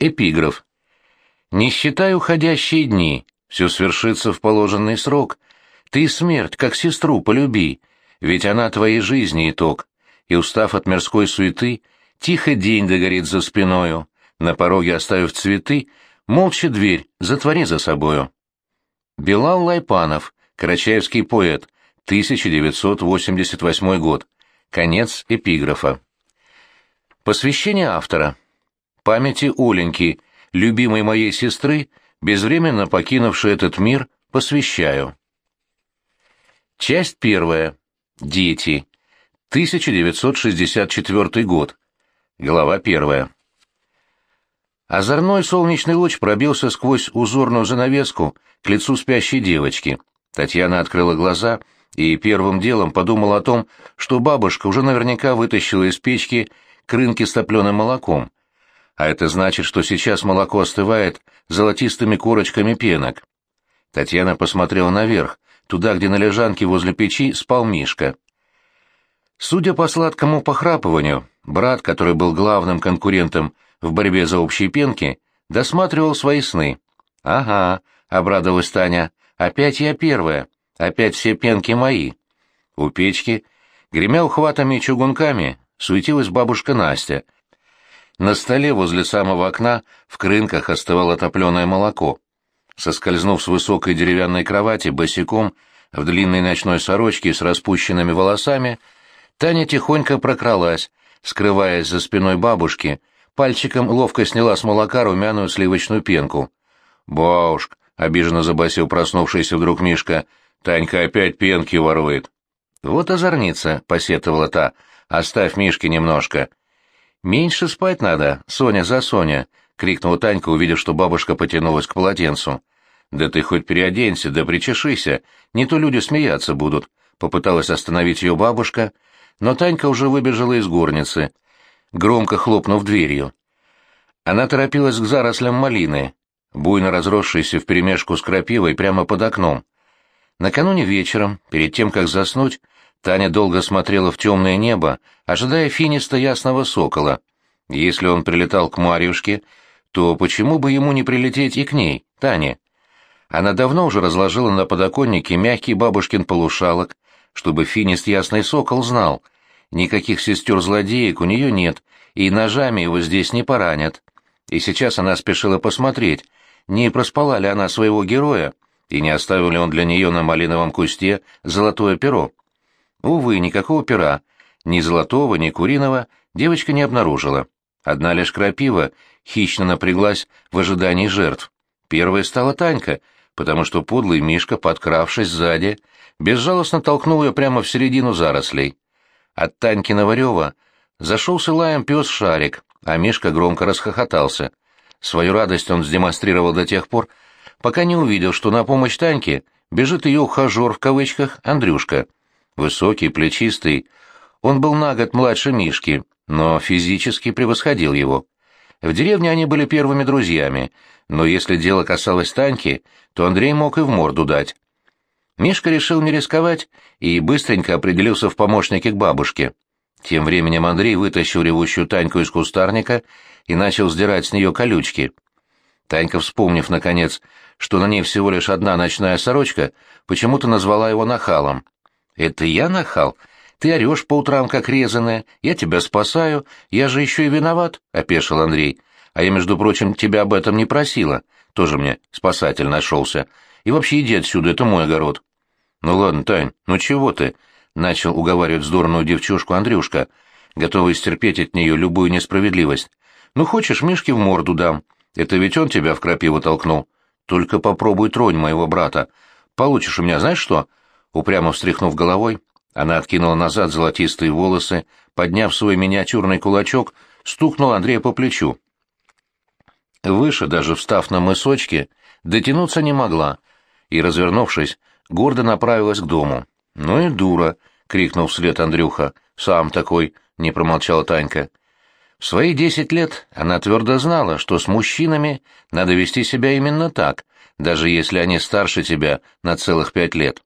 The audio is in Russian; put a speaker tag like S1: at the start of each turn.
S1: Эпиграф. «Не считай уходящие дни, все свершится в положенный срок. Ты смерть, как сестру, полюби, ведь она твоей жизни итог. И, устав от мирской суеты, тихо день догорит за спиною, на пороге оставив цветы, молча дверь затвори за собою». Билал Лайпанов, карачаевский поэт, 1988 год. Конец эпиграфа. Посвящение автора. Памяти Оленьки, любимой моей сестры, безвременно покинувшей этот мир, посвящаю. Часть первая. Дети. 1964 год. Глава первая. Озорной солнечный луч пробился сквозь узорную занавеску к лицу спящей девочки. Татьяна открыла глаза и первым делом подумала о том, что бабушка уже наверняка вытащила из печки крынки с топленым молоком. А это значит, что сейчас молоко остывает золотистыми корочками пенок. Татьяна посмотрела наверх, туда, где на лежанке возле печи спал Мишка. Судя по сладкому похрапыванию, брат, который был главным конкурентом в борьбе за общие пенки, досматривал свои сны. «Ага», — обрадовалась Таня, — «опять я первая, опять все пенки мои». У печки, гремя ухватами и чугунками, суетилась бабушка Настя. На столе возле самого окна в крынках остывало топленое молоко. Соскользнув с высокой деревянной кровати босиком в длинной ночной сорочке с распущенными волосами, Таня тихонько прокралась, скрываясь за спиной бабушки, пальчиком ловко сняла с молока румяную сливочную пенку. «Бабушка!» — обиженно забасил проснувшийся вдруг Мишка. «Танька опять пенки ворует!» «Вот озорница!» — посетовала та — Оставь Мишки немножко. Меньше спать надо, Соня за Соня, крикнула Танька, увидев, что бабушка потянулась к полотенцу. Да ты хоть переоденься, да причешися, не то люди смеяться будут, попыталась остановить ее бабушка, но Танька уже выбежала из горницы, громко хлопнув дверью. Она торопилась к зарослям малины, буйно разросшейся вперемешку с крапивой прямо под окном. Накануне вечером, перед тем, как заснуть, Таня долго смотрела в темное небо, ожидая финиста ясного сокола. Если он прилетал к Марьюшке, то почему бы ему не прилететь и к ней, Тане? Она давно уже разложила на подоконнике мягкий бабушкин полушалок, чтобы финист ясный сокол знал. Никаких сестер-злодеек у нее нет, и ножами его здесь не поранят. И сейчас она спешила посмотреть, не проспала ли она своего героя, и не оставил ли он для нее на малиновом кусте золотое перо. Увы, никакого пера, ни золотого, ни куриного, девочка не обнаружила. Одна лишь крапива хищно напряглась в ожидании жертв. Первой стала Танька, потому что подлый Мишка, подкравшись сзади, безжалостно толкнул ее прямо в середину зарослей. От Танькиного рева зашелся лаем пес Шарик, а Мишка громко расхохотался. Свою радость он демонстрировал до тех пор, пока не увидел, что на помощь Таньке бежит ее ухажер в кавычках Андрюшка — Высокий, плечистый, он был на год младше Мишки, но физически превосходил его. В деревне они были первыми друзьями, но если дело касалось Таньки, то Андрей мог и в морду дать. Мишка решил не рисковать и быстренько определился в помощнике к бабушке. Тем временем Андрей вытащил ревущую Таньку из кустарника и начал сдирать с нее колючки. Танька, вспомнив, наконец, что на ней всего лишь одна ночная сорочка, почему-то назвала его нахалом. «Это я нахал? Ты орешь по утрам, как резаная. Я тебя спасаю. Я же еще и виноват», — опешил Андрей. «А я, между прочим, тебя об этом не просила. Тоже мне спасатель нашелся. И вообще иди отсюда, это мой огород». «Ну ладно, Тань, ну чего ты?» — начал уговаривать вздорную девчушку Андрюшка, готовый стерпеть от нее любую несправедливость. «Ну хочешь, Мишке в морду дам. Это ведь он тебя в крапиву толкнул. Только попробуй тронь моего брата. Получишь у меня знаешь что? Упрямо встряхнув головой, она откинула назад золотистые волосы, подняв свой миниатюрный кулачок, стукнула Андрея по плечу. Выше, даже встав на мысочке, дотянуться не могла, и, развернувшись, гордо направилась к дому. «Ну и дура!» — крикнул вслед Андрюха. «Сам такой!» — не промолчала Танька. В свои десять лет она твердо знала, что с мужчинами надо вести себя именно так, даже если они старше тебя на целых пять лет.